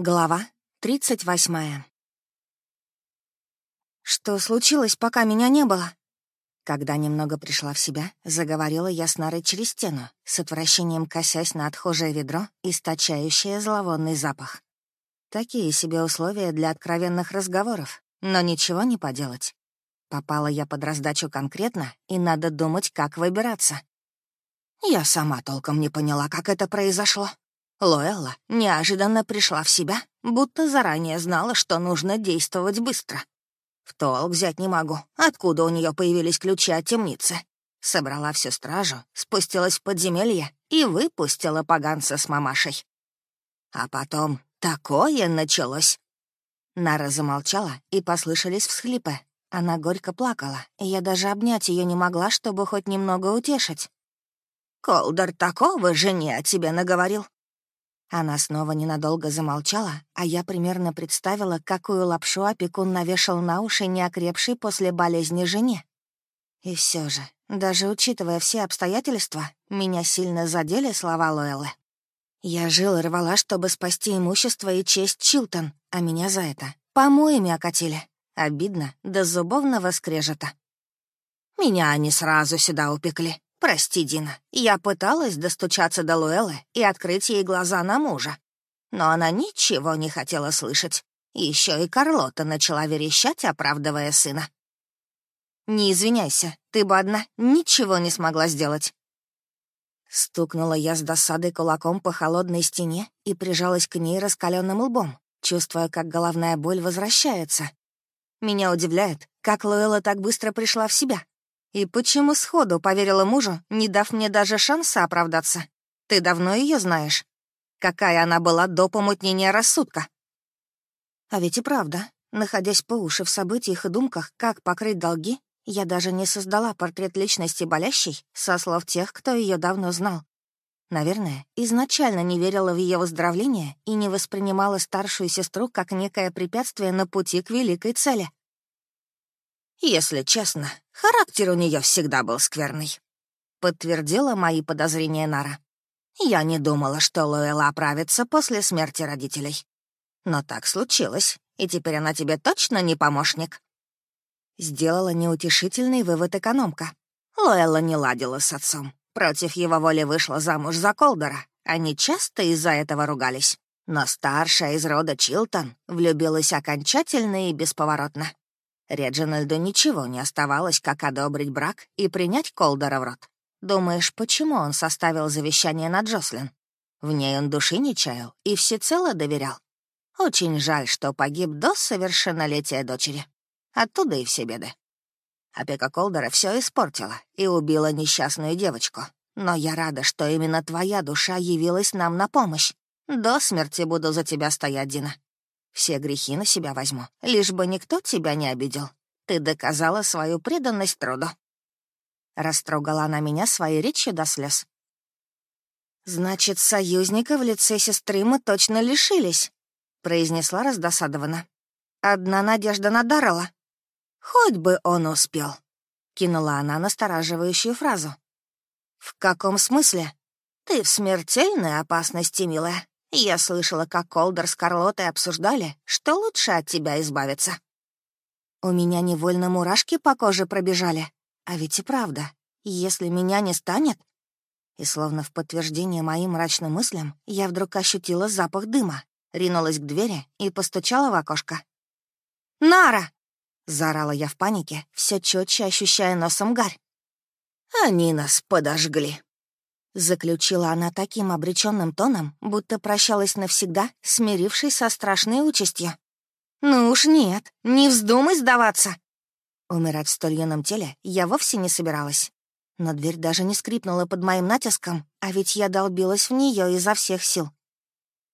Глава 38. Что случилось, пока меня не было? Когда немного пришла в себя, заговорила я с Нарой через стену, с отвращением косясь на отхожее ведро, источающее зловонный запах. Такие себе условия для откровенных разговоров, но ничего не поделать. Попала я под раздачу конкретно, и надо думать, как выбираться. Я сама толком не поняла, как это произошло. Лоэлла неожиданно пришла в себя, будто заранее знала, что нужно действовать быстро. В толк взять не могу, откуда у нее появились ключи от темницы. Собрала всю стражу, спустилась в подземелье и выпустила поганца с мамашей. А потом такое началось. Нара замолчала, и послышались всхлипы. Она горько плакала, и я даже обнять ее не могла, чтобы хоть немного утешить. «Колдер такого жене о тебе наговорил, она снова ненадолго замолчала, а я примерно представила, какую лапшу опекун навешал на уши неокрепшей после болезни жене. И все же, даже учитывая все обстоятельства, меня сильно задели слова Лоэллы. Я жил и рвала, чтобы спасти имущество и честь Чилтон, а меня за это помоями окатили. Обидно до зубовного скрежета. Меня они сразу сюда упекли, «Прости, Дина, я пыталась достучаться до Луэллы и открыть ей глаза на мужа. Но она ничего не хотела слышать. Еще и Карлота начала верещать, оправдывая сына. «Не извиняйся, ты бы одна ничего не смогла сделать». Стукнула я с досадой кулаком по холодной стене и прижалась к ней раскаленным лбом, чувствуя, как головная боль возвращается. Меня удивляет, как Луэлла так быстро пришла в себя. И почему сходу поверила мужу, не дав мне даже шанса оправдаться? Ты давно ее знаешь. Какая она была до помутнения рассудка? А ведь и правда, находясь по уши в событиях и думках, как покрыть долги, я даже не создала портрет личности болящей со слов тех, кто ее давно знал. Наверное, изначально не верила в ее выздоровление и не воспринимала старшую сестру как некое препятствие на пути к великой цели. Если честно, характер у нее всегда был скверный. Подтвердила мои подозрения Нара. Я не думала, что Луэла оправится после смерти родителей. Но так случилось, и теперь она тебе точно не помощник. Сделала неутешительный вывод экономка. Луэлла не ладила с отцом. Против его воли вышла замуж за Колдера. Они часто из-за этого ругались. Но старшая из рода Чилтон влюбилась окончательно и бесповоротно. Реджинальду ничего не оставалось, как одобрить брак и принять Колдера в рот. Думаешь, почему он составил завещание на Джослин? В ней он души не чаял и всецело доверял. Очень жаль, что погиб до совершеннолетия дочери. Оттуда и все беды. Опека Колдера все испортила и убила несчастную девочку. Но я рада, что именно твоя душа явилась нам на помощь. До смерти буду за тебя стоять, Дина. Все грехи на себя возьму, лишь бы никто тебя не обидел. Ты доказала свою преданность труду». Растрогала она меня своей речью до слез. «Значит, союзника в лице сестры мы точно лишились», — произнесла раздосадованно. «Одна надежда на Даррелла». «Хоть бы он успел», — кинула она настораживающую фразу. «В каком смысле? Ты в смертельной опасности, милая. Я слышала, как Колдер с Карлотой обсуждали, что лучше от тебя избавиться. У меня невольно мурашки по коже пробежали. А ведь и правда, если меня не станет... И словно в подтверждение моим мрачным мыслям, я вдруг ощутила запах дыма, ринулась к двери и постучала в окошко. «Нара!» — заорала я в панике, все четче ощущая носом гарь. «Они нас подожгли», Заключила она таким обреченным тоном, будто прощалась навсегда, смирившись со страшной участью. «Ну уж нет, не вздумай сдаваться!» Умирать в столь юном теле я вовсе не собиралась. Но дверь даже не скрипнула под моим натиском, а ведь я долбилась в нее изо всех сил.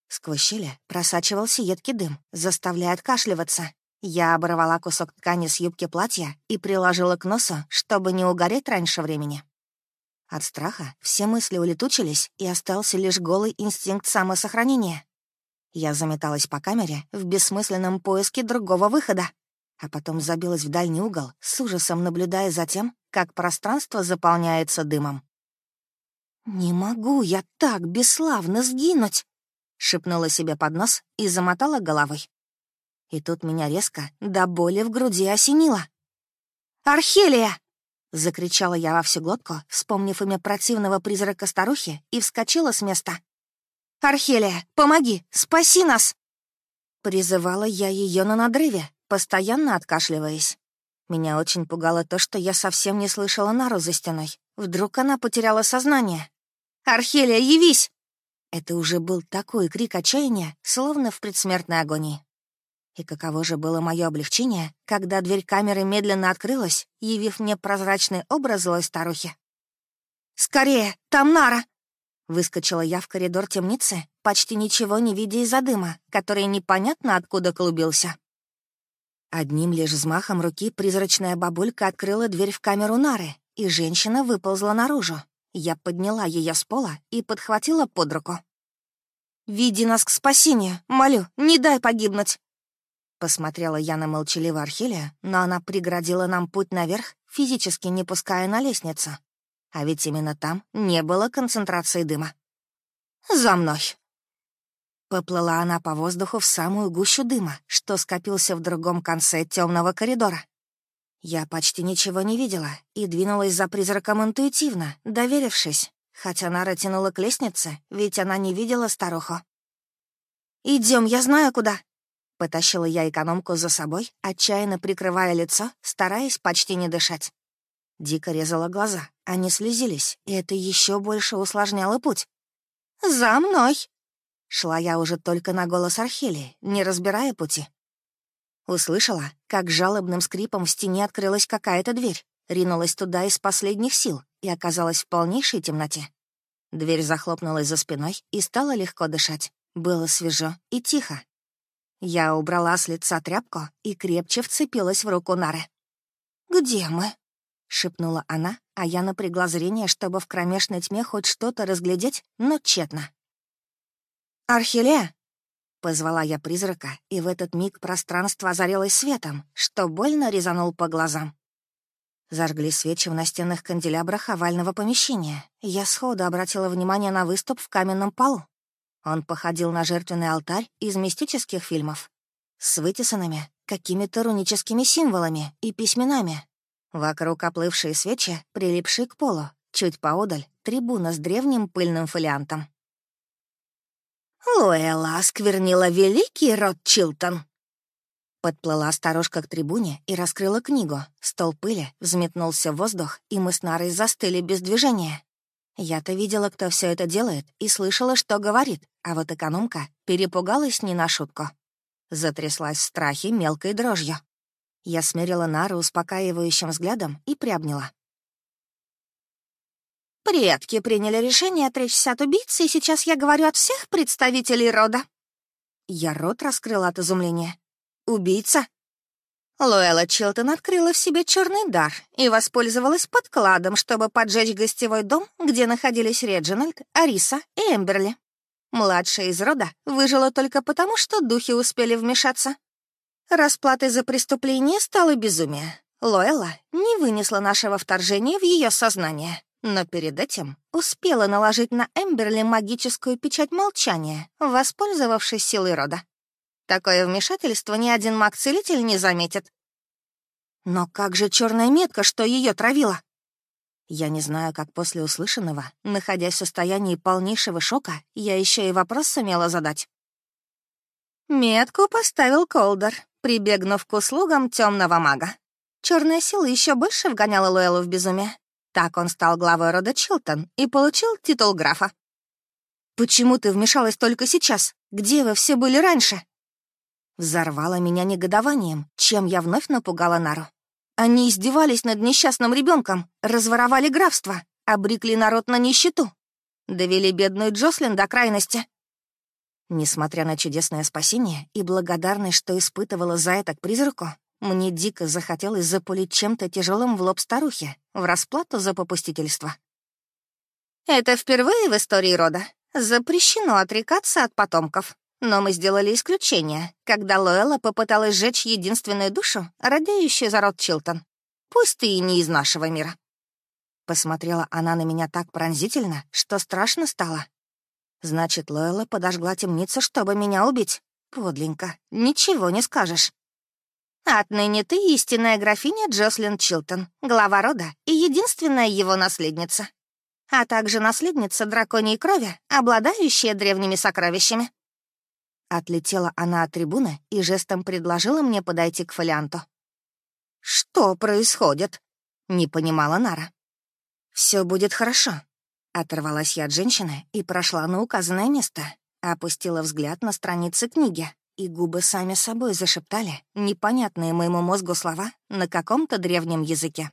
Сквозь щели просачивался едкий дым, заставляя откашливаться. Я оборвала кусок ткани с юбки платья и приложила к носу, чтобы не угореть раньше времени. От страха все мысли улетучились, и остался лишь голый инстинкт самосохранения. Я заметалась по камере в бессмысленном поиске другого выхода, а потом забилась в дальний угол, с ужасом наблюдая за тем, как пространство заполняется дымом. «Не могу я так бесславно сгинуть!» — шепнула себе под нос и замотала головой. И тут меня резко до боли в груди осенило. «Архелия!» — закричала я во всю глотку, вспомнив имя противного призрака старухи, и вскочила с места. «Архелия, помоги! Спаси нас!» Призывала я ее на надрыве, постоянно откашливаясь. Меня очень пугало то, что я совсем не слышала Нару за стеной. Вдруг она потеряла сознание. «Архелия, явись!» Это уже был такой крик отчаяния, словно в предсмертной агонии. И каково же было мое облегчение, когда дверь камеры медленно открылась, явив мне прозрачный образ злой старухи. «Скорее, там Нара!» Выскочила я в коридор темницы, почти ничего не видя из-за дыма, который непонятно откуда клубился. Одним лишь взмахом руки призрачная бабулька открыла дверь в камеру Нары, и женщина выползла наружу. Я подняла ее с пола и подхватила под руку. «Веди нас к спасению, молю, не дай погибнуть!» Посмотрела я на молчаливую Архилия, но она преградила нам путь наверх, физически не пуская на лестницу. А ведь именно там не было концентрации дыма. «За мной!» Поплыла она по воздуху в самую гущу дыма, что скопился в другом конце темного коридора. Я почти ничего не видела и двинулась за призраком интуитивно, доверившись, хотя Нара тянула к лестнице, ведь она не видела старуху. Идем, я знаю куда!» Потащила я экономку за собой, отчаянно прикрывая лицо, стараясь почти не дышать. Дико резала глаза, они слезились, и это еще больше усложняло путь. «За мной!» Шла я уже только на голос Архелии, не разбирая пути. Услышала, как жалобным скрипом в стене открылась какая-то дверь, ринулась туда из последних сил и оказалась в полнейшей темноте. Дверь захлопнулась за спиной и стало легко дышать. Было свежо и тихо. Я убрала с лица тряпку и крепче вцепилась в руку Нары. «Где мы?» — шепнула она, а я напрягла зрение, чтобы в кромешной тьме хоть что-то разглядеть, но тщетно. «Архиле!» Позвала я призрака, и в этот миг пространство озарилось светом, что больно резанул по глазам. Зажгли свечи в настенных канделябрах овального помещения. Я сходу обратила внимание на выступ в каменном полу. Он походил на жертвенный алтарь из мистических фильмов. С вытесанными какими-то руническими символами и письменами. Вокруг оплывшие свечи, прилипшие к полу. Чуть поодаль — трибуна с древним пыльным фолиантом. Луэлла осквернила великий род Чилтон. Подплыла сторожка к трибуне и раскрыла книгу. Стол пыли взметнулся в воздух, и мы с Нарой застыли без движения. Я-то видела, кто все это делает, и слышала, что говорит, а вот экономка перепугалась не на шутку. Затряслась в страхе мелкой дрожью. Я смерила Нару успокаивающим взглядом и приобняла. Предки приняли решение отречься от убийцы, и сейчас я говорю от всех представителей рода. Я рот раскрыла от изумления. Убийца? Луэлла Чилтон открыла в себе черный дар и воспользовалась подкладом, чтобы поджечь гостевой дом, где находились Реджинальд, Ариса и Эмберли. Младшая из рода выжила только потому, что духи успели вмешаться. Расплатой за преступление стало безумие. Луэлла не вынесла нашего вторжения в ее сознание но перед этим успела наложить на Эмберли магическую печать молчания, воспользовавшись силой рода. Такое вмешательство ни один маг-целитель не заметит. Но как же черная метка, что ее травила? Я не знаю, как после услышанного, находясь в состоянии полнейшего шока, я еще и вопрос сумела задать. Метку поставил Колдер, прибегнув к услугам темного мага. Черная сила еще больше вгоняла Луэлу в безумие. Так он стал главой рода Чилтон и получил титул графа. «Почему ты вмешалась только сейчас? Где вы все были раньше?» Взорвала меня негодованием, чем я вновь напугала Нару. Они издевались над несчастным ребенком, разворовали графство, обрекли народ на нищету, довели бедную Джослин до крайности. Несмотря на чудесное спасение и благодарность, что испытывала за это к призраку, мне дико захотелось запулить чем-то тяжелым в лоб старухи в расплату за попустительство. Это впервые в истории рода. Запрещено отрекаться от потомков. Но мы сделали исключение, когда Лоэла попыталась сжечь единственную душу, радеющую за род Чилтон. Пусть ты и не из нашего мира. Посмотрела она на меня так пронзительно, что страшно стало. Значит, Лойла подожгла темницу, чтобы меня убить. Подленько, ничего не скажешь. Отныне ты истинная графиня Джослин Чилтон, глава рода и единственная его наследница, а также наследница драконьей крови, обладающая древними сокровищами. Отлетела она от трибуны и жестом предложила мне подойти к фолианту. «Что происходит?» — не понимала Нара. Все будет хорошо», — оторвалась я от женщины и прошла на указанное место, опустила взгляд на страницы книги, и губы сами собой зашептали непонятные моему мозгу слова на каком-то древнем языке.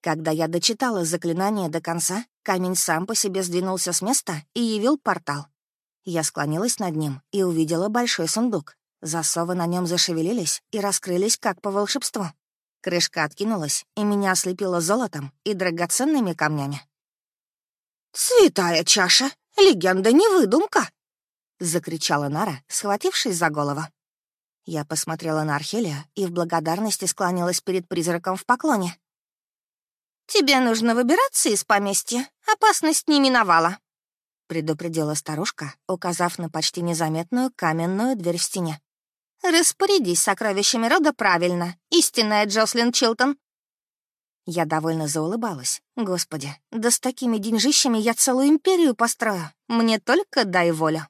Когда я дочитала заклинание до конца, камень сам по себе сдвинулся с места и явил портал. Я склонилась над ним и увидела большой сундук. Засовы на нем зашевелились и раскрылись как по волшебству. Крышка откинулась, и меня ослепило золотом и драгоценными камнями. «Святая чаша! Легенда не выдумка!» — закричала Нара, схватившись за голову. Я посмотрела на Архелия и в благодарности склонилась перед призраком в поклоне. «Тебе нужно выбираться из поместья, опасность не миновала», — предупредила старушка, указав на почти незаметную каменную дверь в стене. «Распорядись сокровищами рода правильно, истинная Джослин Чилтон». Я довольно заулыбалась. Господи, да с такими деньжищами я целую империю построю. Мне только дай волю.